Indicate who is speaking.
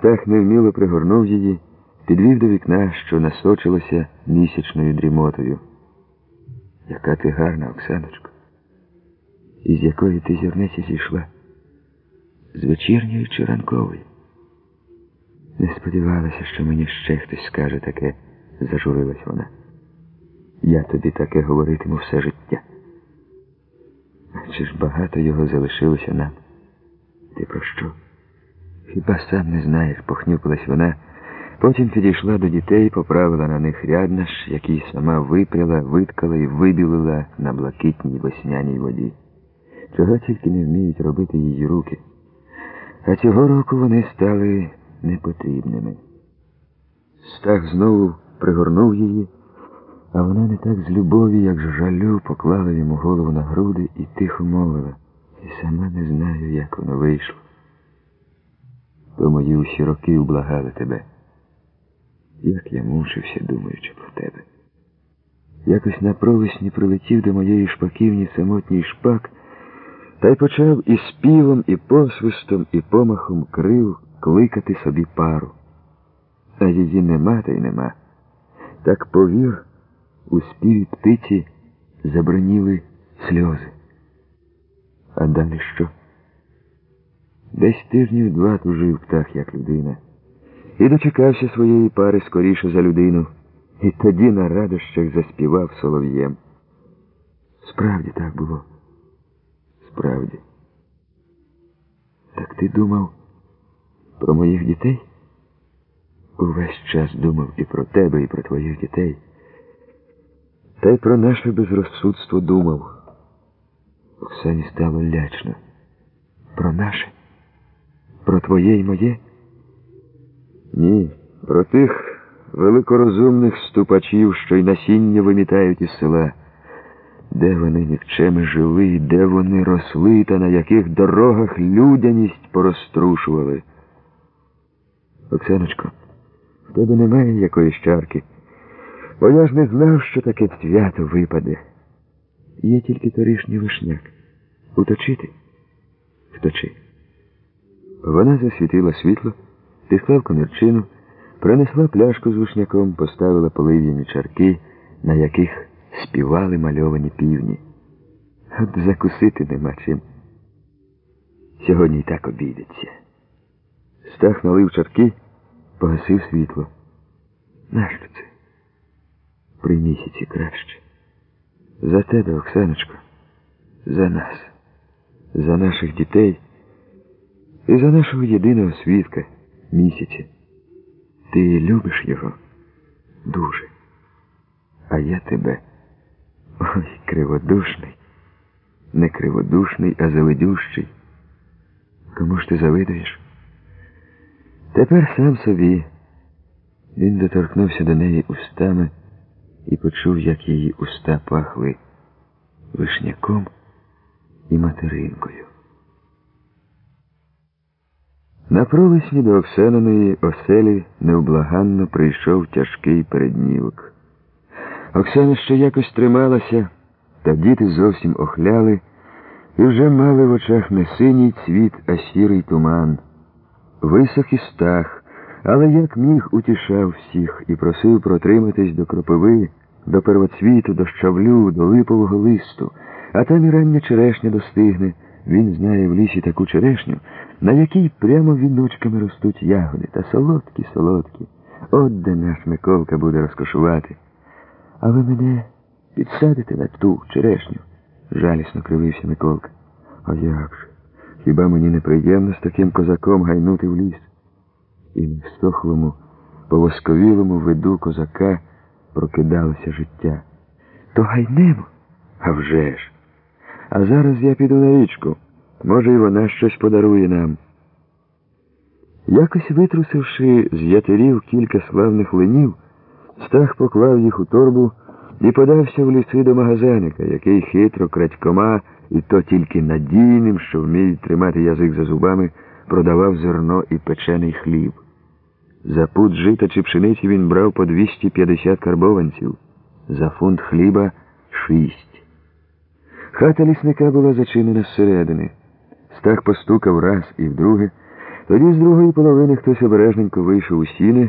Speaker 1: Стах невміло пригорнув її, підвів до вікна, що насочилося місячною дрімотою. Яка ти гарна, Оксаночко. Із якої ти зірниці зійшла? З вечірньої чи ранкової? Не сподівалася, що мені ще хтось скаже таке, зажурилась вона. Я тобі таке говоритиму все життя. А Чи ж багато його залишилося нам? Ти про що? Хіба сам не знаєш, похнюпилась вона, потім підійшла до дітей, поправила на них ряднаш, який сама випряла, виткала і вибілила на блакитній весняній воді. Чого тільки не вміють робити її руки. А цього року вони стали непотрібними. Стах знову пригорнув її, а вона не так з любові, як з жалю, поклала йому голову на груди і тихо мовила. І сама не знаю, як воно вийшло. Мої усі роки ублагали тебе. Як я мучився, думаючи про тебе. Якось на провесні прилетів до моєї шпаківні самотній шпак та й почав і співом, і посвистом, і помахом крил кликати собі пару. А її нема та й нема. Так повір, у співі птиці заброніли сльози. А далі що? Десь тижнів два тужив птах, як людина, і дочекався своєї пари скоріше за людину, і тоді на радощах заспівав солов'єм. Справді так було. Справді. Так ти думав про моїх дітей? Увесь час думав і про тебе, і про твоїх дітей. Та й про наше безрозсудство думав. Оксані стало лячно. Про наше? Про твоє і моє? Ні, про тих великорозумних ступачів, що й насіння вимітають із села. Де вони нікчеми жили, де вони росли, та на яких дорогах людяність порозтрушували. Оксаночко, в тебе немає якоїсь чарки, бо я ж не знав, що таке свято випаде. Є тільки торішній вишняк. Уточити? Вточи. Вона засвітила світло, пішла в комірчину, принесла пляшку з вишняком, поставила полив'яні чарки, на яких співали мальовані півні. От закусити нема чим. Сьогодні й так обійдеться. Стах налив чарки, погасив світло. Нащо це? При місяці краще. За тебе, Оксаночко, за нас, за наших дітей і за нашого єдиного свідка місяця. Ти любиш його дуже, а я тебе. Ой, криводушний, не криводушний, а завидющий. Кому ж ти завидуєш? Тепер сам собі. Він доторкнувся до неї устами і почув, як її уста пахли вишняком і материнкою. На провесні до Оксаниної оселі невблаганно прийшов тяжкий переднівок. Оксана ще якось трималася, та діти зовсім охляли і вже мали в очах не синій цвіт, а сірий туман. Висох і стах, але як міг утішав всіх і просив протриматись до кропиви, до первоцвіту, до щавлю, до липового листу, а там і рання черешня достигне. Він знає в лісі таку черешню, на якій прямо віночками ростуть ягоди, та солодкі, солодкі. От де наш Миколка буде розкошувати. А ви мене підсадите на ту черешню? жалісно кривився Миколка. А як же? Хіба мені неприємно з таким козаком гайнути в ліс? І в сохлому, повосковілому виду козака прокидалося життя. То гайнемо? А вже ж. А зараз я піду на річку. Може, і вона щось подарує нам. Якось витрусивши з ятерів кілька славних линів, Стах поклав їх у торбу і подався в ліси до магазиника, який хитро крадькома, і то тільки надійним, що вміють тримати язик за зубами, продавав зерно і печений хліб. За пуд жита чи пшениці він брав по 250 карбованців, за фунт хліба шість. Хата лісника була зачинена зсередини. Стах постукав раз і вдруге. Тоді з другої половини хтось обережненько вийшов у сіни.